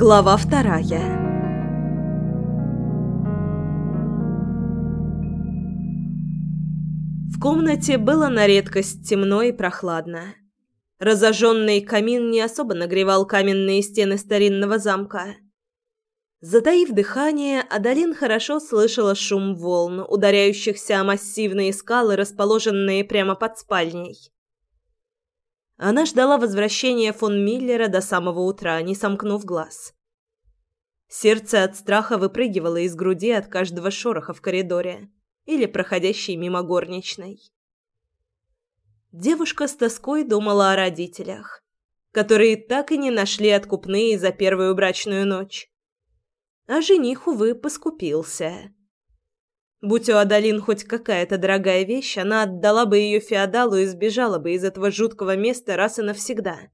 Глава вторая В комнате было на редкость темно и прохладно. Разожженный камин не особо нагревал каменные стены старинного замка. Затаив дыхание, Адалин хорошо слышала шум волн, ударяющихся о массивные скалы, расположенные прямо под спальней. Она ждала возвращения фон Миллера до самого утра, не сомкнув глаз. Сердце от страха выпрыгивало из груди от каждого шороха в коридоре или проходящей мимо горничной. Девушка с тоской думала о родителях, которые так и не нашли откупные за первую брачную ночь. А жених, увы, поскупился. Будь у Адалин хоть какая-то дорогая вещь, она отдала бы ее феодалу и сбежала бы из этого жуткого места раз и навсегда.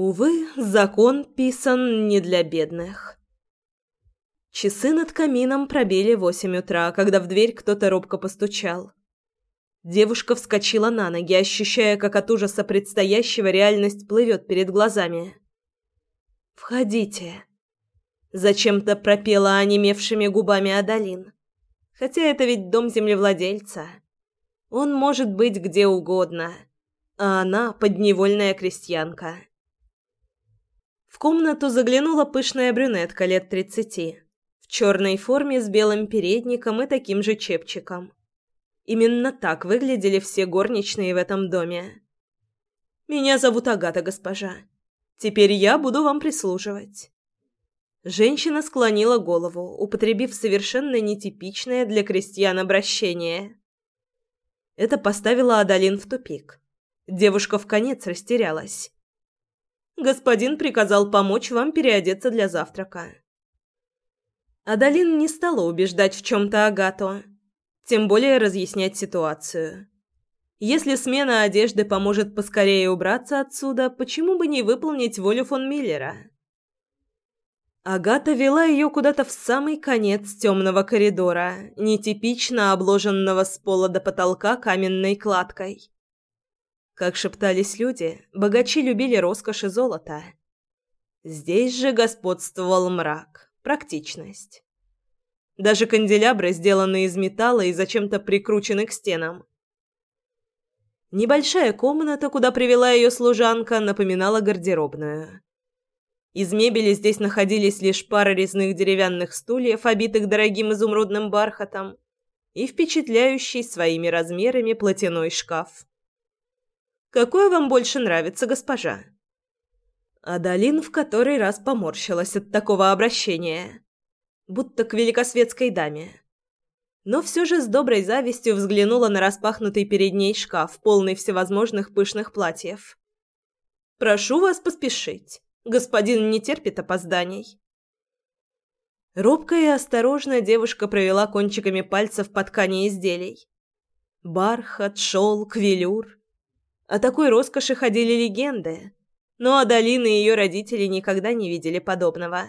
Увы, закон писан не для бедных. Часы над камином пробили восемь утра, когда в дверь кто-то робко постучал. Девушка вскочила на ноги, ощущая, как от ужаса предстоящего реальность плывет перед глазами. «Входите!» Зачем-то пропела онемевшими губами Адалин. Хотя это ведь дом землевладельца. Он может быть где угодно, а она подневольная крестьянка. В комнату заглянула пышная брюнетка лет тридцати, в черной форме с белым передником и таким же чепчиком. Именно так выглядели все горничные в этом доме. «Меня зовут Агата, госпожа. Теперь я буду вам прислуживать». Женщина склонила голову, употребив совершенно нетипичное для крестьян обращение. Это поставило Адалин в тупик. Девушка в конец растерялась. «Господин приказал помочь вам переодеться для завтрака». Адалин не стала убеждать в чем-то Агату, тем более разъяснять ситуацию. Если смена одежды поможет поскорее убраться отсюда, почему бы не выполнить волю фон Миллера? Агата вела ее куда-то в самый конец темного коридора, нетипично обложенного с пола до потолка каменной кладкой. Как шептались люди, богачи любили роскошь и золото. Здесь же господствовал мрак, практичность. Даже канделябры, сделанные из металла и зачем-то прикручены к стенам. Небольшая комната, куда привела ее служанка, напоминала гардеробную. Из мебели здесь находились лишь пара резных деревянных стульев, обитых дорогим изумрудным бархатом, и впечатляющий своими размерами платяной шкаф. «Какой вам больше нравится, госпожа?» Адалин в который раз поморщилась от такого обращения, будто к великосветской даме. Но все же с доброй завистью взглянула на распахнутый перед ней шкаф, полный всевозможных пышных платьев. «Прошу вас поспешить. Господин не терпит опозданий. Робко и осторожно девушка провела кончиками пальцев по ткани изделий. Бархат, шелк, велюр. О такой роскоши ходили легенды, но Адалина и ее родители никогда не видели подобного.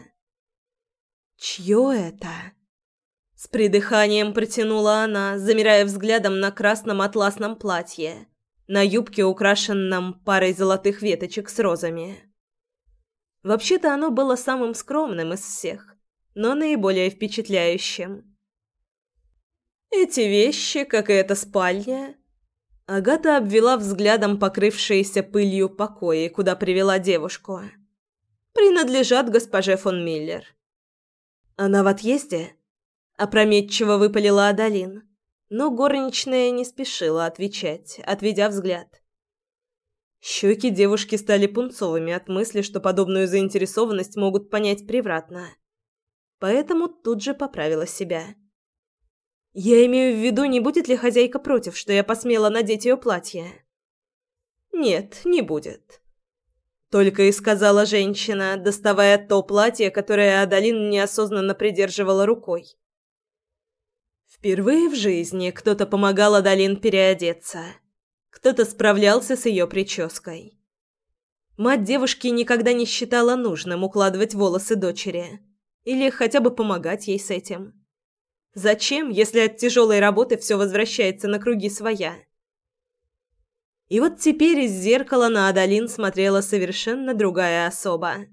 «Чье это?» С придыханием протянула она, замирая взглядом на красном атласном платье, на юбке, украшенном парой золотых веточек с розами. Вообще-то оно было самым скромным из всех, но наиболее впечатляющим. Эти вещи, как и эта спальня, Агата обвела взглядом покрывшиеся пылью покои, куда привела девушку. Принадлежат госпоже фон Миллер. Она в отъезде? Опрометчиво выпалила Адалин, но горничная не спешила отвечать, отведя взгляд. Щеки девушки стали пунцовыми от мысли, что подобную заинтересованность могут понять превратно. Поэтому тут же поправила себя. «Я имею в виду, не будет ли хозяйка против, что я посмела надеть ее платье?» «Нет, не будет», — только и сказала женщина, доставая то платье, которое Адалин неосознанно придерживала рукой. Впервые в жизни кто-то помогал Адалин переодеться — кто-то справлялся с ее прической. Мать девушки никогда не считала нужным укладывать волосы дочери или хотя бы помогать ей с этим. Зачем, если от тяжелой работы все возвращается на круги своя? И вот теперь из зеркала на Адалин смотрела совершенно другая особа.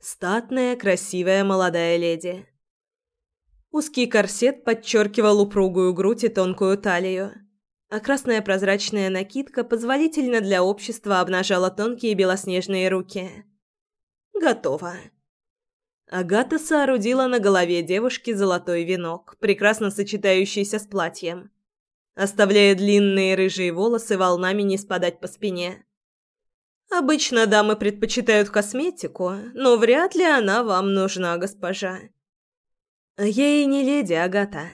Статная, красивая молодая леди. Узкий корсет подчеркивал упругую грудь и тонкую талию, а красная прозрачная накидка позволительно для общества обнажала тонкие белоснежные руки. Готово. Агата соорудила на голове девушки золотой венок, прекрасно сочетающийся с платьем, оставляя длинные рыжие волосы волнами не спадать по спине. Обычно дамы предпочитают косметику, но вряд ли она вам нужна, госпожа. Я и не леди, Агата.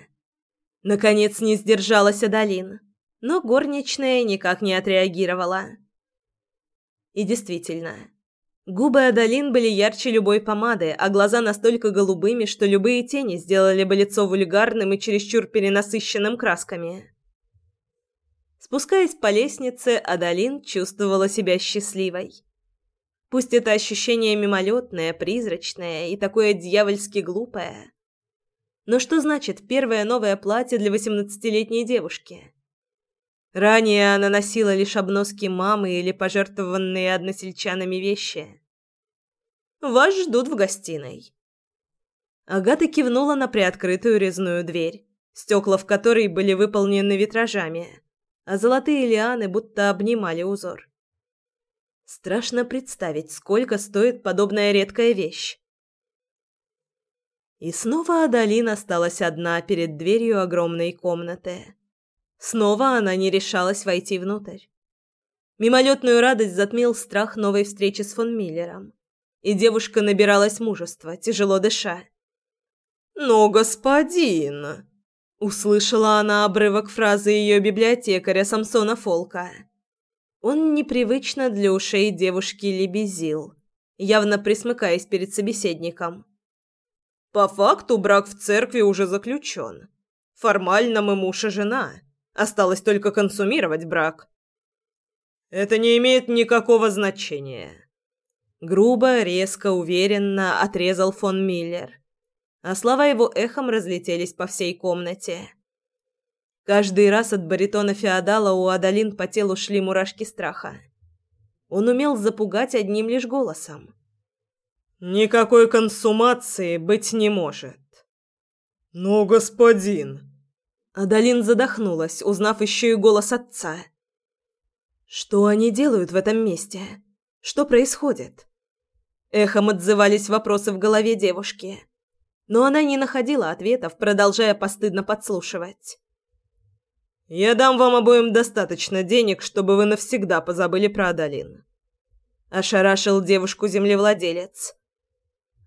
Наконец не сдержалась Адалин, но горничная никак не отреагировала. И действительно, губы Адалин были ярче любой помады, а глаза настолько голубыми, что любые тени сделали бы лицо вульгарным и чересчур перенасыщенным красками. Спускаясь по лестнице, Адалин чувствовала себя счастливой. Пусть это ощущение мимолетное, призрачное и такое дьявольски глупое. Но что значит первое новое платье для восемнадцатилетней девушки? Ранее она носила лишь обноски мамы или пожертвованные односельчанами вещи. «Вас ждут в гостиной». Агата кивнула на приоткрытую резную дверь, стекла в которой были выполнены витражами а золотые лианы будто обнимали узор. Страшно представить, сколько стоит подобная редкая вещь. И снова Адалин осталась одна перед дверью огромной комнаты. Снова она не решалась войти внутрь. Мимолетную радость затмил страх новой встречи с фон Миллером. И девушка набиралась мужества, тяжело дыша. «Но, господин!» Услышала она обрывок фразы ее библиотекаря Самсона Фолка. Он непривычно для ушей девушки лебезил, явно присмыкаясь перед собеседником. «По факту брак в церкви уже заключен. Формально мы муж и жена. Осталось только консумировать брак». «Это не имеет никакого значения». Грубо, резко, уверенно отрезал фон Миллер а слова его эхом разлетелись по всей комнате. Каждый раз от баритона феодала у Адалин по телу шли мурашки страха. Он умел запугать одним лишь голосом. «Никакой консумации быть не может». «Но, господин...» Адалин задохнулась, узнав еще и голос отца. «Что они делают в этом месте? Что происходит?» Эхом отзывались вопросы в голове девушки но она не находила ответов, продолжая постыдно подслушивать. «Я дам вам обоим достаточно денег, чтобы вы навсегда позабыли про Адалин». Ошарашил девушку землевладелец.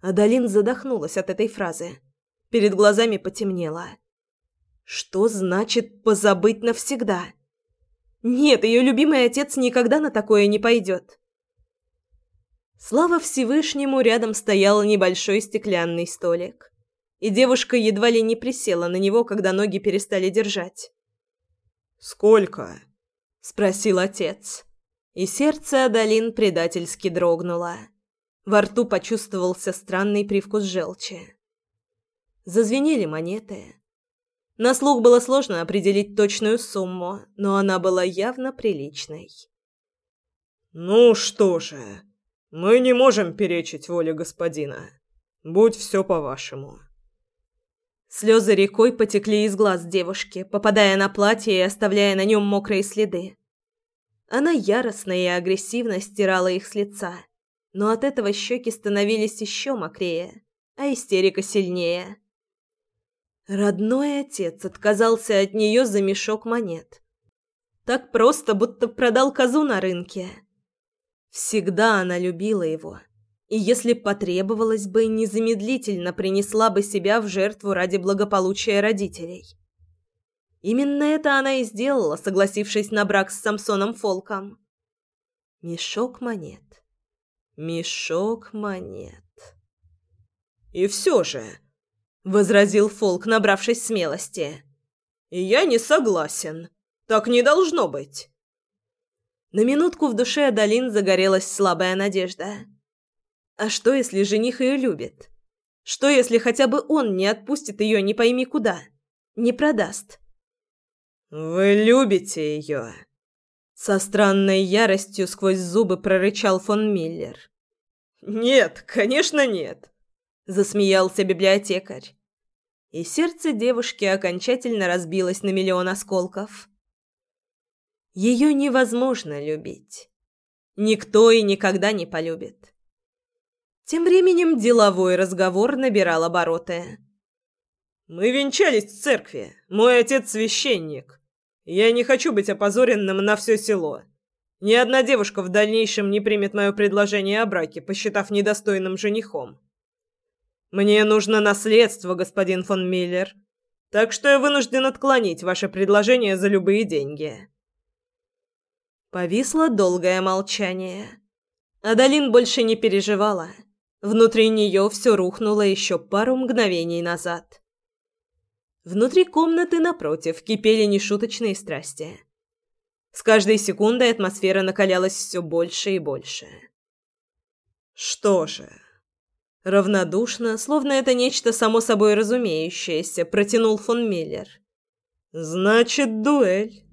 Адалин задохнулась от этой фразы. Перед глазами потемнело. Что значит «позабыть навсегда»? Нет, ее любимый отец никогда на такое не пойдет. Слава Всевышнему, рядом стоял небольшой стеклянный столик и девушка едва ли не присела на него, когда ноги перестали держать. «Сколько?» – спросил отец. И сердце Адалин предательски дрогнуло. Во рту почувствовался странный привкус желчи. Зазвенели монеты. На слух было сложно определить точную сумму, но она была явно приличной. «Ну что же, мы не можем перечить воле господина. Будь все по-вашему». Слезы рекой потекли из глаз девушки, попадая на платье и оставляя на нем мокрые следы. Она яростно и агрессивно стирала их с лица, но от этого щеки становились еще мокрее, а истерика сильнее. Родной отец отказался от нее за мешок монет. Так просто, будто продал козу на рынке. Всегда она любила его и если потребовалось бы, незамедлительно принесла бы себя в жертву ради благополучия родителей. Именно это она и сделала, согласившись на брак с Самсоном Фолком. Мешок монет. Мешок монет. «И все же», — возразил Фолк, набравшись смелости, — «я не согласен. Так не должно быть». На минутку в душе Адалин загорелась слабая надежда. А что, если жених ее любит? Что, если хотя бы он не отпустит ее не пойми куда? Не продаст? «Вы любите ее?» Со странной яростью сквозь зубы прорычал фон Миллер. «Нет, конечно, нет», — засмеялся библиотекарь. И сердце девушки окончательно разбилось на миллион осколков. Ее невозможно любить. Никто и никогда не полюбит. Тем временем деловой разговор набирал обороты. «Мы венчались в церкви. Мой отец священник. Я не хочу быть опозоренным на все село. Ни одна девушка в дальнейшем не примет мое предложение о браке, посчитав недостойным женихом. Мне нужно наследство, господин фон Миллер, так что я вынужден отклонить ваше предложение за любые деньги». Повисло долгое молчание. Адалин больше не переживала. Внутри нее все рухнуло еще пару мгновений назад. Внутри комнаты, напротив, кипели нешуточные страсти. С каждой секундой атмосфера накалялась все больше и больше. «Что же?» Равнодушно, словно это нечто само собой разумеющееся, протянул фон Миллер. «Значит, дуэль».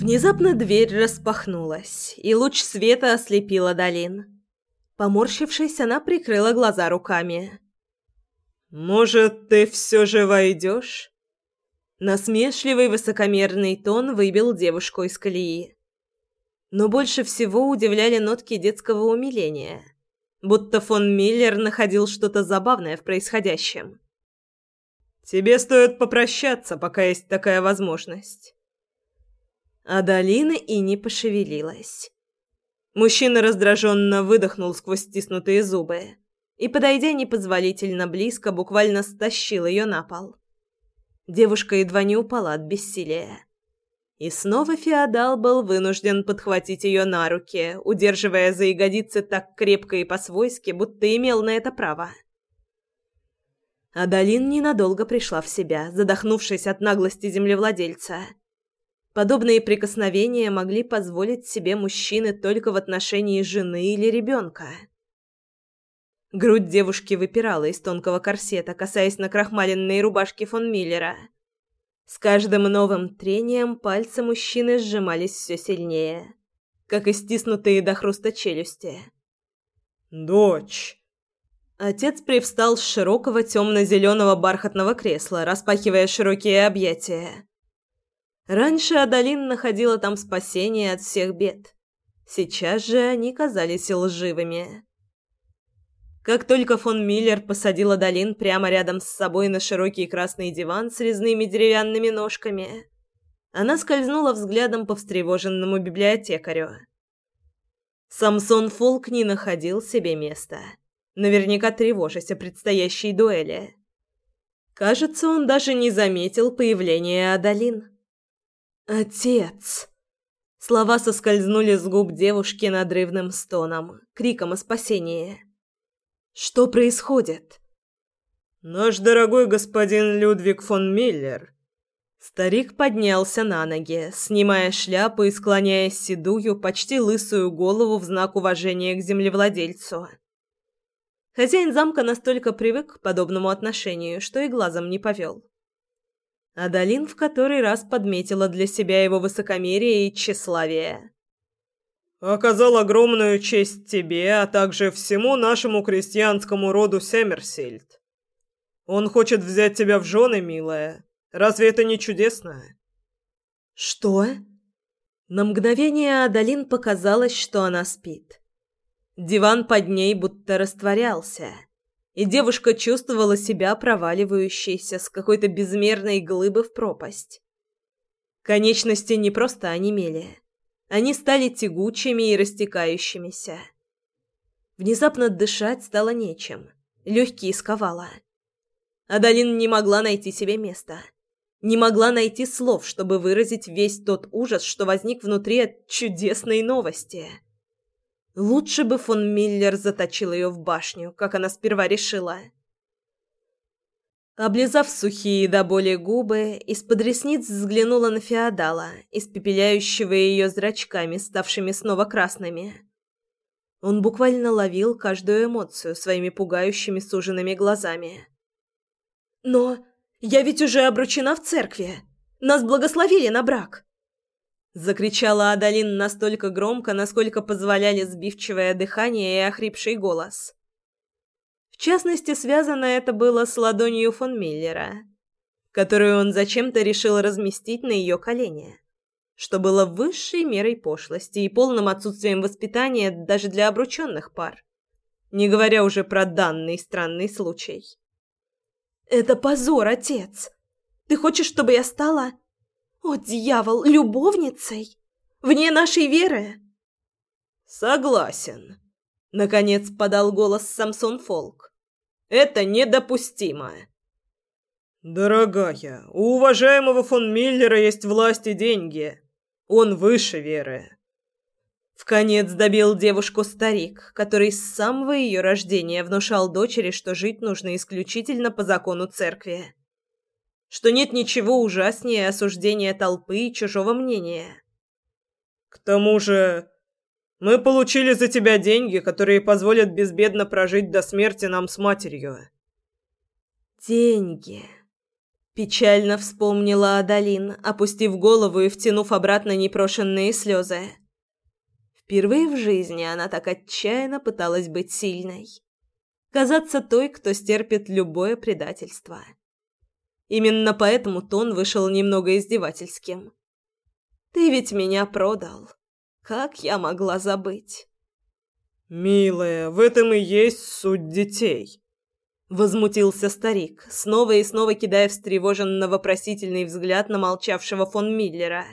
Внезапно дверь распахнулась, и луч света ослепила Долин. Поморщившись, она прикрыла глаза руками. «Может, ты все же войдешь?» Насмешливый высокомерный тон выбил девушку из колеи. Но больше всего удивляли нотки детского умиления, будто фон Миллер находил что-то забавное в происходящем. «Тебе стоит попрощаться, пока есть такая возможность». А Долина и не пошевелилась. Мужчина раздраженно выдохнул сквозь стиснутые зубы и, подойдя непозволительно близко, буквально стащил ее на пол. Девушка едва не упала от бессилия. И снова феодал был вынужден подхватить ее на руки, удерживая за ягодицы так крепко и по-свойски, будто имел на это право. Адалин ненадолго пришла в себя, задохнувшись от наглости землевладельца – Подобные прикосновения могли позволить себе мужчины только в отношении жены или ребенка. Грудь девушки выпирала из тонкого корсета, касаясь накрахмаленной рубашки фон Миллера. С каждым новым трением пальцы мужчины сжимались все сильнее, как и стиснутые до хруста челюсти. «Дочь!» Отец привстал с широкого темно-зеленого бархатного кресла, распахивая широкие объятия. Раньше Адалин находила там спасение от всех бед. Сейчас же они казались лживыми. Как только фон Миллер посадил Адалин прямо рядом с собой на широкий красный диван с резными деревянными ножками, она скользнула взглядом по встревоженному библиотекарю. Самсон Фолк не находил себе места, наверняка тревожась о предстоящей дуэли. Кажется, он даже не заметил появления Адалин. «Отец!» Слова соскользнули с губ девушки надрывным стоном, криком о спасении. «Что происходит?» «Наш дорогой господин Людвиг фон Миллер». Старик поднялся на ноги, снимая шляпу и склоняя седую, почти лысую голову в знак уважения к землевладельцу. Хозяин замка настолько привык к подобному отношению, что и глазом не повел. Адалин в который раз подметила для себя его высокомерие и тщеславие. «Оказал огромную честь тебе, а также всему нашему крестьянскому роду Семерсильд. Он хочет взять тебя в жены, милая. Разве это не чудесно?» «Что?» На мгновение Адалин показалось, что она спит. Диван под ней будто растворялся и девушка чувствовала себя проваливающейся с какой-то безмерной глыбы в пропасть. Конечности не просто онемели. Они стали тягучими и растекающимися. Внезапно дышать стало нечем. Легкие сковало. Адалин не могла найти себе места. Не могла найти слов, чтобы выразить весь тот ужас, что возник внутри от чудесной новости. Лучше бы фон Миллер заточил ее в башню, как она сперва решила. Облизав сухие до боли губы, из-под ресниц взглянула на феодала, испепеляющего ее зрачками, ставшими снова красными. Он буквально ловил каждую эмоцию своими пугающими суженными глазами. «Но я ведь уже обручена в церкви. Нас благословили на брак!» Закричала Адалин настолько громко, насколько позволяли сбивчивое дыхание и охрипший голос. В частности, связано это было с ладонью фон Миллера, которую он зачем-то решил разместить на ее колене, что было высшей мерой пошлости и полным отсутствием воспитания даже для обрученных пар, не говоря уже про данный странный случай. «Это позор, отец! Ты хочешь, чтобы я стала...» «О, дьявол, любовницей? Вне нашей веры?» «Согласен», — наконец подал голос Самсон Фолк. «Это недопустимо». «Дорогая, у уважаемого фон Миллера есть власть и деньги. Он выше веры». Вконец добил девушку старик, который с самого ее рождения внушал дочери, что жить нужно исключительно по закону церкви что нет ничего ужаснее осуждения толпы и чужого мнения. К тому же, мы получили за тебя деньги, которые позволят безбедно прожить до смерти нам с матерью. Деньги. Печально вспомнила Адалин, опустив голову и втянув обратно непрошенные слезы. Впервые в жизни она так отчаянно пыталась быть сильной. Казаться той, кто стерпит любое предательство. Именно поэтому тон вышел немного издевательским. «Ты ведь меня продал. Как я могла забыть?» «Милая, в этом и есть суть детей», — возмутился старик, снова и снова кидая встревоженно-вопросительный взгляд на молчавшего фон Миллера.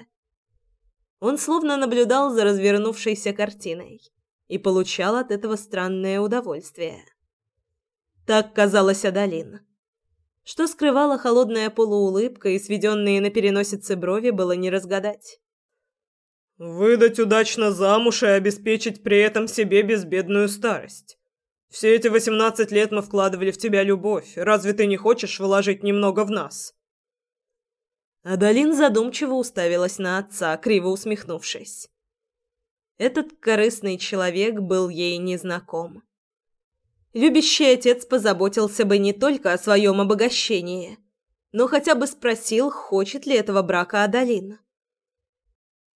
Он словно наблюдал за развернувшейся картиной и получал от этого странное удовольствие. Так казалось Адалин. Что скрывала холодная полуулыбка и сведенные на переносице брови, было не разгадать. «Выдать удачно замуж и обеспечить при этом себе безбедную старость. Все эти восемнадцать лет мы вкладывали в тебя любовь. Разве ты не хочешь вложить немного в нас?» Адалин задумчиво уставилась на отца, криво усмехнувшись. Этот корыстный человек был ей незнаком любящий отец позаботился бы не только о своем обогащении, но хотя бы спросил, хочет ли этого брака Адалин.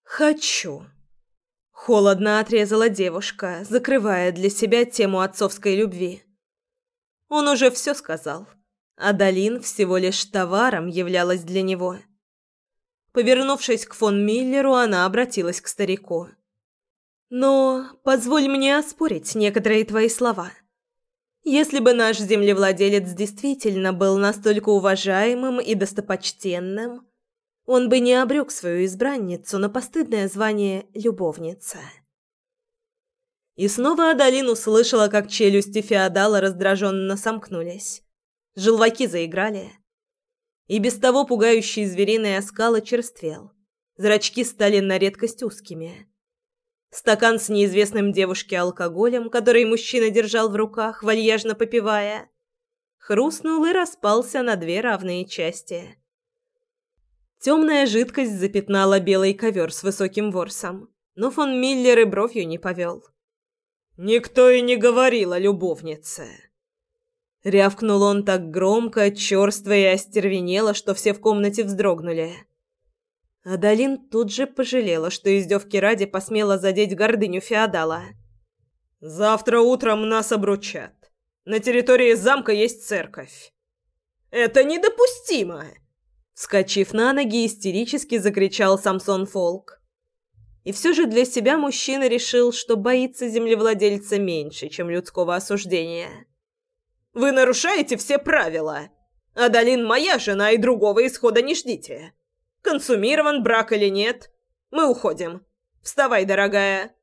«Хочу», — холодно отрезала девушка, закрывая для себя тему отцовской любви. Он уже все сказал. Адалин всего лишь товаром являлась для него. Повернувшись к фон Миллеру, она обратилась к старику. «Но позволь мне оспорить некоторые твои слова». Если бы наш землевладелец действительно был настолько уважаемым и достопочтенным, он бы не обрек свою избранницу на постыдное звание «любовница». И снова Адалин услышала, как челюсти феодала раздраженно сомкнулись. Желваки заиграли. И без того пугающий звериный оскал очерствел. Зрачки стали на редкость узкими. Стакан с неизвестным девушке алкоголем, который мужчина держал в руках, вальяжно попивая, хрустнул и распался на две равные части. Темная жидкость запятнала белый ковер с высоким ворсом, но фон Миллер и бровью не повел. «Никто и не говорил о любовнице!» Рявкнул он так громко, черство и остервенело, что все в комнате вздрогнули. Адалин тут же пожалела, что издевки ради посмела задеть гордыню феодала. «Завтра утром нас обручат. На территории замка есть церковь». «Это недопустимо!» Вскочив на ноги, истерически закричал Самсон Фолк. И все же для себя мужчина решил, что боится землевладельца меньше, чем людского осуждения. «Вы нарушаете все правила. Адалин моя жена, и другого исхода не ждите. Консумирован брак или нет? Мы уходим. Вставай, дорогая.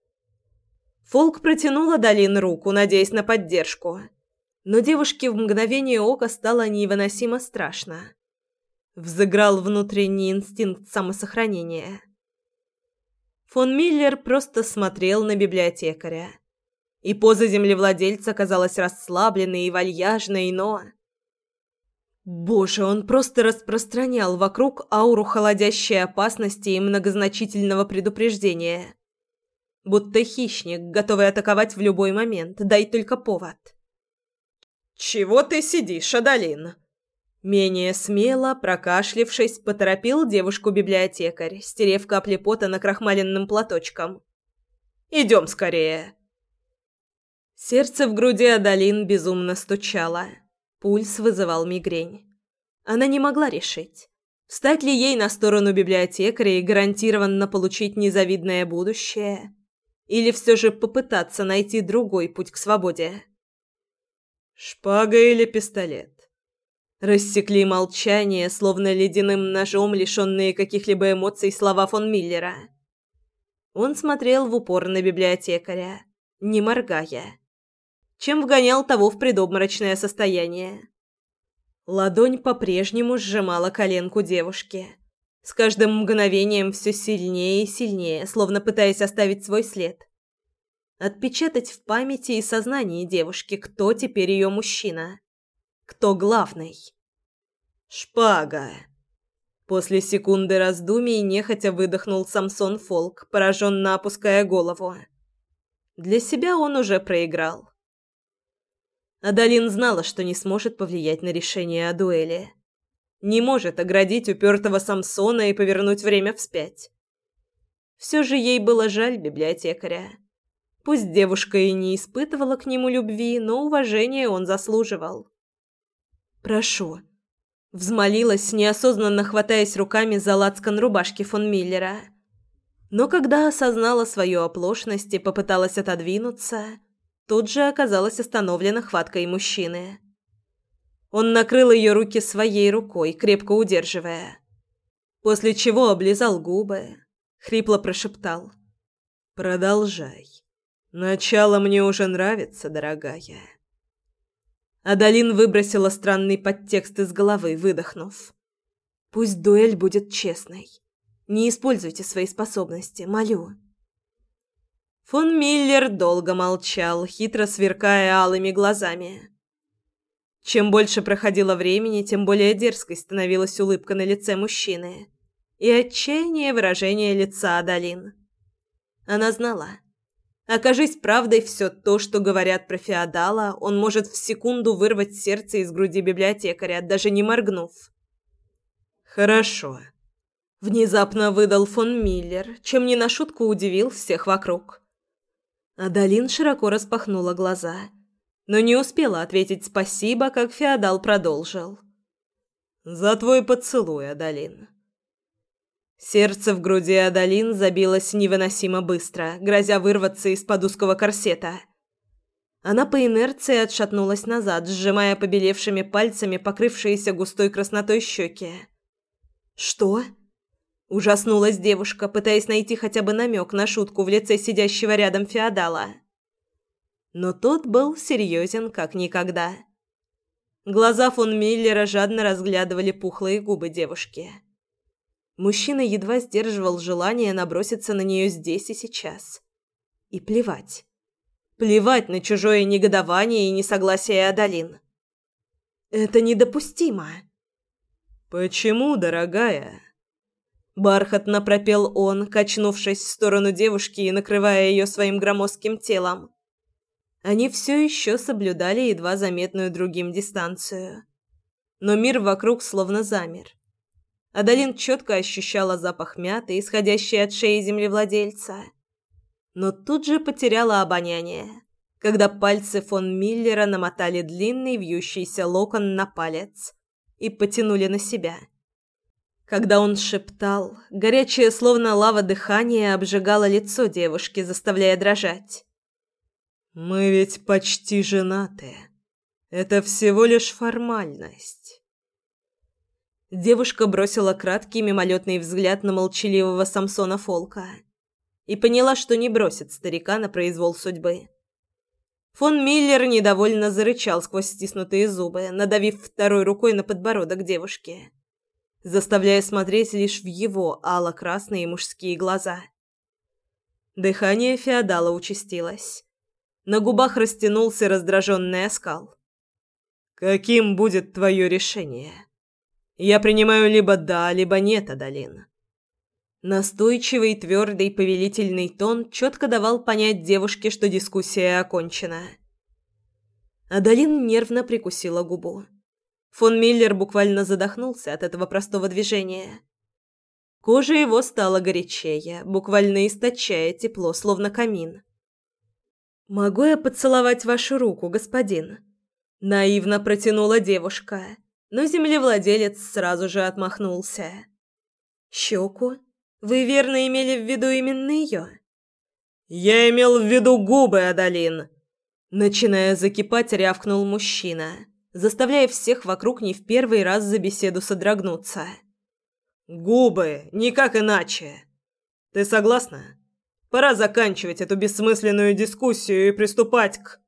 Фолк протянула Далин руку, надеясь на поддержку. Но девушке в мгновение ока стало невыносимо страшно. Взыграл внутренний инстинкт самосохранения. Фон Миллер просто смотрел на библиотекаря. И поза землевладельца казалась расслабленной и вальяжной, но... Боже, он просто распространял вокруг ауру холодящей опасности и многозначительного предупреждения. Будто хищник, готовый атаковать в любой момент, дай только повод. «Чего ты сидишь, Адалин?» Менее смело, прокашлившись, поторопил девушку-библиотекарь, стерев капли пота на крахмаленным платочком. «Идем скорее!» Сердце в груди Адалин безумно стучало. Пульс вызывал мигрень. Она не могла решить, встать ли ей на сторону библиотекаря и гарантированно получить незавидное будущее, или все же попытаться найти другой путь к свободе. «Шпага или пистолет?» Рассекли молчание, словно ледяным ножом, лишенные каких-либо эмоций слова фон Миллера. Он смотрел в упор на библиотекаря, не моргая, чем вгонял того в предобморочное состояние. Ладонь по-прежнему сжимала коленку девушки, с каждым мгновением все сильнее и сильнее, словно пытаясь оставить свой след. Отпечатать в памяти и сознании девушки, кто теперь ее мужчина. Кто главный? Шпага. После секунды раздумий нехотя выдохнул Самсон Фолк, пораженно опуская голову. Для себя он уже проиграл. Адалин знала, что не сможет повлиять на решение о дуэли. Не может оградить упертого Самсона и повернуть время вспять. Все же ей было жаль библиотекаря. Пусть девушка и не испытывала к нему любви, но уважения он заслуживал. «Прошу», — взмолилась, неосознанно хватаясь руками за лацкан рубашки фон Миллера. Но когда осознала свою оплошность и попыталась отодвинуться, тут же оказалась остановлена хваткой мужчины. Он накрыл ее руки своей рукой, крепко удерживая. После чего облизал губы, хрипло прошептал. «Продолжай. Начало мне уже нравится, дорогая». Адалин выбросила странный подтекст из головы, выдохнув. «Пусть дуэль будет честной. Не используйте свои способности, молю». Фон Миллер долго молчал, хитро сверкая алыми глазами. Чем больше проходило времени, тем более дерзкой становилась улыбка на лице мужчины и отчаяние выражение лица Адалин. Она знала, Окажись правдой все то, что говорят про феодала, он может в секунду вырвать сердце из груди библиотекаря, даже не моргнув. «Хорошо», — внезапно выдал фон Миллер, чем не на шутку удивил всех вокруг. Адалин широко распахнула глаза, но не успела ответить спасибо, как феодал продолжил. «За твой поцелуй, Адалин». Сердце в груди Адалин забилось невыносимо быстро, грозя вырваться из-под узкого корсета. Она по инерции отшатнулась назад, сжимая побелевшими пальцами покрывшиеся густой краснотой щеки. «Что?» Ужаснулась девушка, пытаясь найти хотя бы намек на шутку в лице сидящего рядом феодала. Но тот был серьезен как никогда. Глаза фон Миллера жадно разглядывали пухлые губы девушки. Мужчина едва сдерживал желание наброситься на нее здесь и сейчас. И плевать. Плевать на чужое негодование и несогласие Адалин. Это недопустимо. Почему, дорогая? Бархатно пропел он, качнувшись в сторону девушки и накрывая ее своим громоздким телом. Они все еще соблюдали едва заметную другим дистанцию. Но мир вокруг словно замер Адалин четко ощущала запах мяты, исходящий от шеи землевладельца. Но тут же потеряла обоняние, когда пальцы фон Миллера намотали длинный вьющийся локон на палец и потянули на себя. Когда он шептал, горячее словно лава дыхание обжигало лицо девушки, заставляя дрожать. «Мы ведь почти женаты. Это всего лишь формальность». Девушка бросила краткий мимолетный взгляд на молчаливого Самсона Фолка и поняла, что не бросит старика на произвол судьбы. Фон Миллер недовольно зарычал сквозь стиснутые зубы, надавив второй рукой на подбородок девушки, заставляя смотреть лишь в его ало-красные мужские глаза. Дыхание феодала участилось. На губах растянулся раздраженный оскал. «Каким будет твое решение?» Я принимаю либо да, либо нет, Адалин. Настойчивый, твердый, повелительный тон четко давал понять девушке, что дискуссия окончена. Адалин нервно прикусила губу. Фон Миллер буквально задохнулся от этого простого движения. Кожа его стала горячее, буквально источая тепло, словно камин. «Могу я поцеловать вашу руку, господин?» Наивно протянула девушка, но землевладелец сразу же отмахнулся. «Щеку? Вы верно имели в виду именно ее?» «Я имел в виду губы, Адалин!» Начиная закипать, рявкнул мужчина, заставляя всех вокруг не в первый раз за беседу содрогнуться. «Губы, никак иначе. Ты согласна? Пора заканчивать эту бессмысленную дискуссию и приступать к...»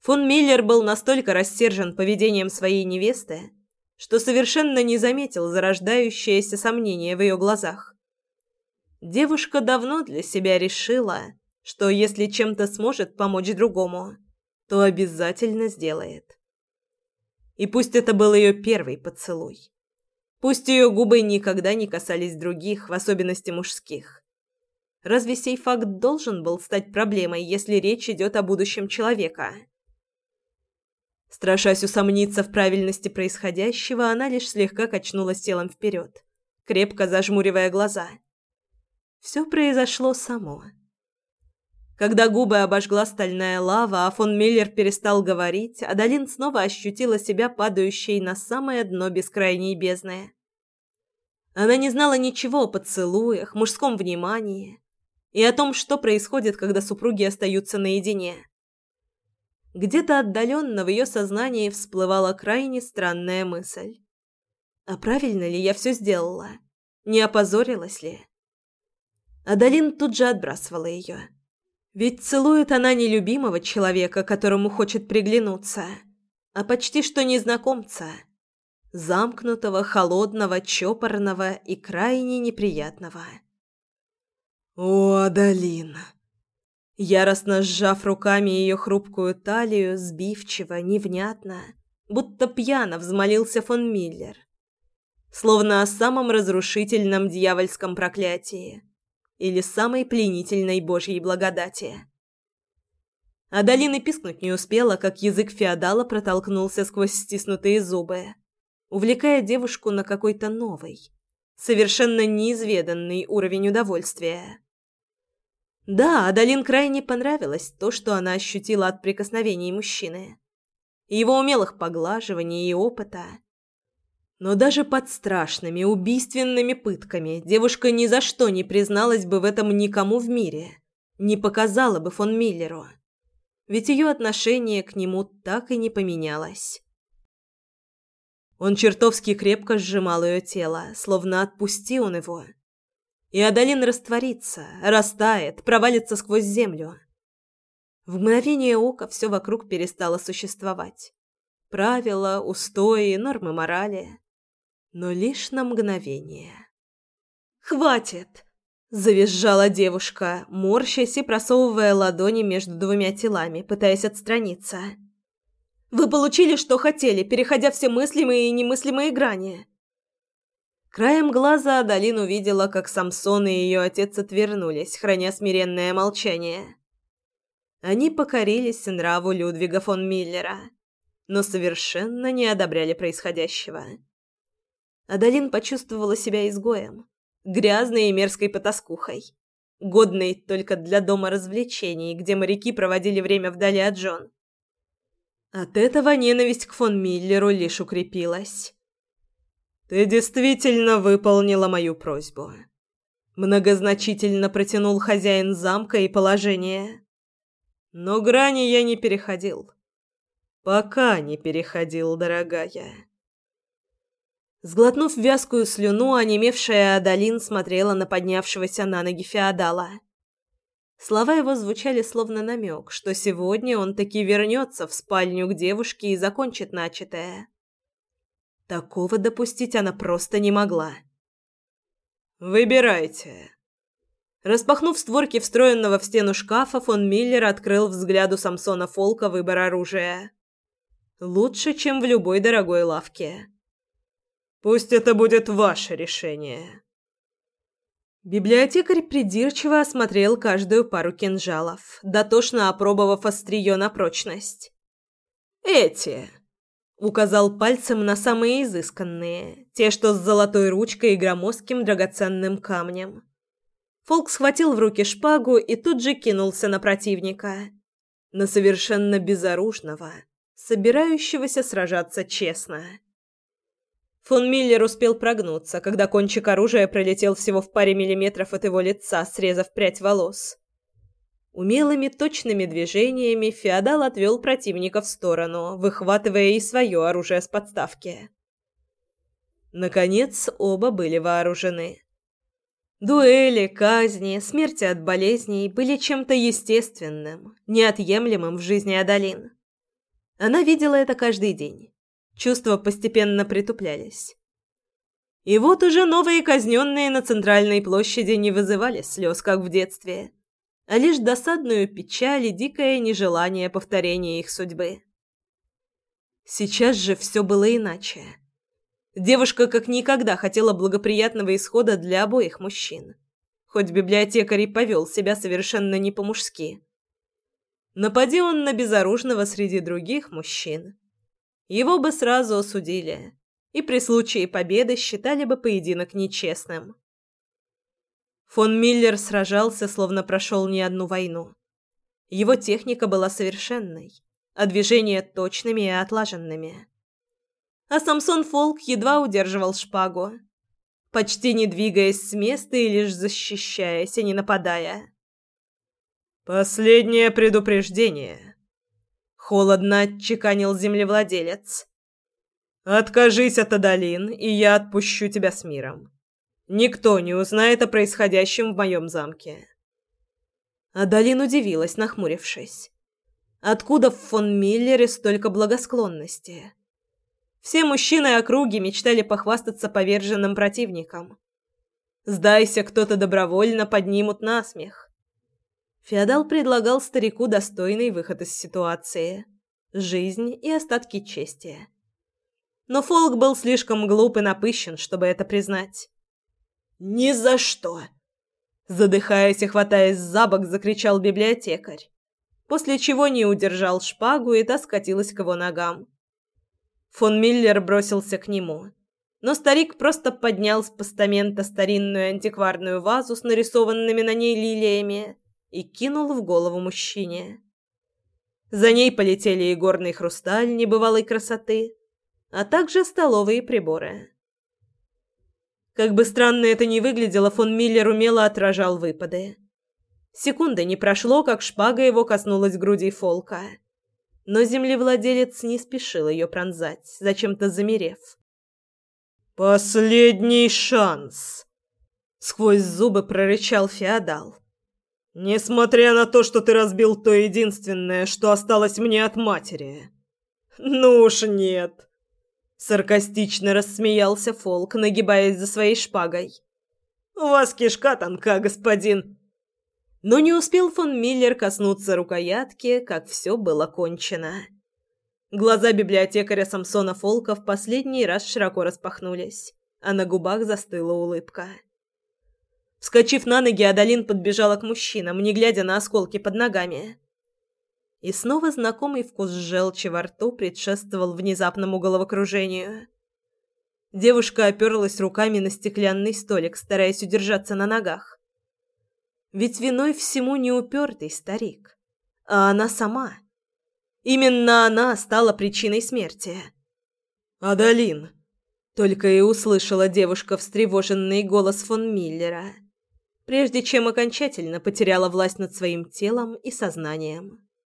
Фон Миллер был настолько рассержен поведением своей невесты, что совершенно не заметил зарождающееся сомнение в ее глазах. Девушка давно для себя решила, что если чем-то сможет помочь другому, то обязательно сделает. И пусть это был ее первый поцелуй. Пусть ее губы никогда не касались других, в особенности мужских. Разве сей факт должен был стать проблемой, если речь идет о будущем человека? Страшась усомниться в правильности происходящего, она лишь слегка качнулась телом вперед, крепко зажмуривая глаза – все произошло само. Когда губы обожгла стальная лава, а фон Миллер перестал говорить, Адалин снова ощутила себя падающей на самое дно бескрайней бездны. Она не знала ничего о поцелуях, мужском внимании и о том, что происходит, когда супруги остаются наедине. Где-то отдаленно в ее сознании всплывала крайне странная мысль. А правильно ли я все сделала? Не опозорилась ли? Адалин тут же отбрасывала ее. Ведь целует она не любимого человека, которому хочет приглянуться, а почти что незнакомца. Замкнутого, холодного, чопорного и крайне неприятного. «О, Адалин!» Яростно сжав руками ее хрупкую талию, сбивчиво, невнятно, будто пьяно взмолился фон Миллер. Словно о самом разрушительном дьявольском проклятии или самой пленительной божьей благодати. Адалина пискнуть не успела, как язык феодала протолкнулся сквозь стиснутые зубы, увлекая девушку на какой-то новый, совершенно неизведанный уровень удовольствия. Да, Адалин крайне понравилось то, что она ощутила от прикосновений мужчины, его умелых поглаживаний и опыта, но даже под страшными убийственными пытками девушка ни за что не призналась бы в этом никому в мире, не показала бы фон Миллеру. Ведь ее отношение к нему так и не поменялось. Он чертовски крепко сжимал ее тело, словно отпусти он его. И Адалин растворится, растает, провалится сквозь землю. В мгновение ока все вокруг перестало существовать. Правила, устои, нормы морали но лишь на мгновение. «Хватит!» – завизжала девушка, морщась и просовывая ладони между двумя телами, пытаясь отстраниться. «Вы получили, что хотели, переходя все мыслимые и немыслимые грани». Краем глаза Адалин увидела, как Самсон и ее отец отвернулись, храня смиренное молчание. Они покорились нраву Людвига фон Миллера, но совершенно не одобряли происходящего. Адалин почувствовала себя изгоем, грязной и мерзкой потаскухой, годной только для дома развлечений, где моряки проводили время вдали от жен. От этого ненависть к фон Миллеру лишь укрепилась. «Ты действительно выполнила мою просьбу», — многозначительно протянул хозяин замка и положения. «Но грани я не переходил. Пока не переходил, дорогая». Сглотнув вязкую слюну, онемевшая Адалин смотрела на поднявшегося на ноги феодала. Слова его звучали словно намек, что сегодня он таки вернется в спальню к девушке и закончит начатое. Такого допустить она просто не могла. «Выбирайте». Распахнув створки встроенного в стену шкафа, фон Миллер открыл взгляду Самсона Фолка выбор оружия. Лучше, чем в любой дорогой лавке. Пусть это будет ваше решение. Библиотекарь придирчиво осмотрел каждую пару кинжалов, дотошно опробовав острие на прочность. Эти. Указал пальцем на самые изысканные, те, что с золотой ручкой и громоздким драгоценным камнем. Фолк схватил в руки шпагу и тут же кинулся на противника. На совершенно безоружного, собирающегося сражаться честно. Фон Миллер успел прогнуться, когда кончик оружия пролетел всего в паре миллиметров от его лица, срезав прядь волос. Умелыми точными движениями феодал отвел противника в сторону, выхватывая и свое оружие с подставки. Наконец, оба были вооружены. Дуэли, казни, смерти от болезней были чем-то естественным, неотъемлемым в жизни Адалин. Она видела это каждый день. Чувства постепенно притуплялись. И вот уже новые казненные на центральной площади не вызывали слез, как в детстве а лишь досадную печаль и дикое нежелание повторения их судьбы. Сейчас же все было иначе. Девушка как никогда хотела благоприятного исхода для обоих мужчин. Хоть библиотекарь и повел себя совершенно не по-мужски. Напади он на безоружного среди других мужчин. Его бы сразу осудили, и при случае победы считали бы поединок нечестным. Фон Миллер сражался, словно прошел не одну войну. Его техника была совершенной, а движения точными и отлаженными. А Самсон Фолк едва удерживал шпагу, почти не двигаясь с места и лишь защищаясь, а не нападая. «Последнее предупреждение», — холодно отчеканил землевладелец. «Откажись от Адалин, и я отпущу тебя с миром. Никто не узнает о происходящем в моем замке. Адалин удивилась, нахмурившись. Откуда в фон Миллере столько благосклонности? Все мужчины округи мечтали похвастаться поверженным противником. Сдайся кто-то добровольно, поднимут насмех. Феодал предлагал старику достойный выход из ситуации. Жизнь и остатки чести. Но Фолк был слишком глуп и напыщен, чтобы это признать. «Ни за что!» Задыхаясь и хватаясь за бок, закричал библиотекарь, после чего не удержал шпагу, и та скатилась к его ногам. Фон Миллер бросился к нему, но старик просто поднял с постамента старинную антикварную вазу с нарисованными на ней лилиями и кинул в голову мужчине. За ней полетели и горный хрусталь небывалой красоты, а также столовые приборы. Как бы странно это ни выглядело, фон Миллер умело отражал выпады. Секунды не прошло, как шпага его коснулась груди Фолка. Но землевладелец не спешил ее пронзать, зачем-то замерев. «Последний шанс!» — сквозь зубы прорычал феодал. «Несмотря на то, что ты разбил то единственное, что осталось мне от матери». «Ну уж нет!» Саркастично рассмеялся Фолк, нагибаясь за своей шпагой. «У вас кишка тонка, господин!» Но не успел фон Миллер коснуться рукоятки, как все было кончено. Глаза библиотекаря Самсона Фолка в последний раз широко распахнулись, а на губах застыла улыбка. Вскочив на ноги, Адалин подбежала к мужчинам, не глядя на осколки под ногами. И снова знакомый вкус желчи во рту предшествовал внезапному головокружению. Девушка оперлась руками на стеклянный столик, стараясь удержаться на ногах. Ведь виной всему не упертый старик, а она сама. Именно она стала причиной смерти. «Адалин!» — только и услышала девушка встревоженный голос фон Миллера, прежде чем окончательно потеряла власть над своим телом и сознанием.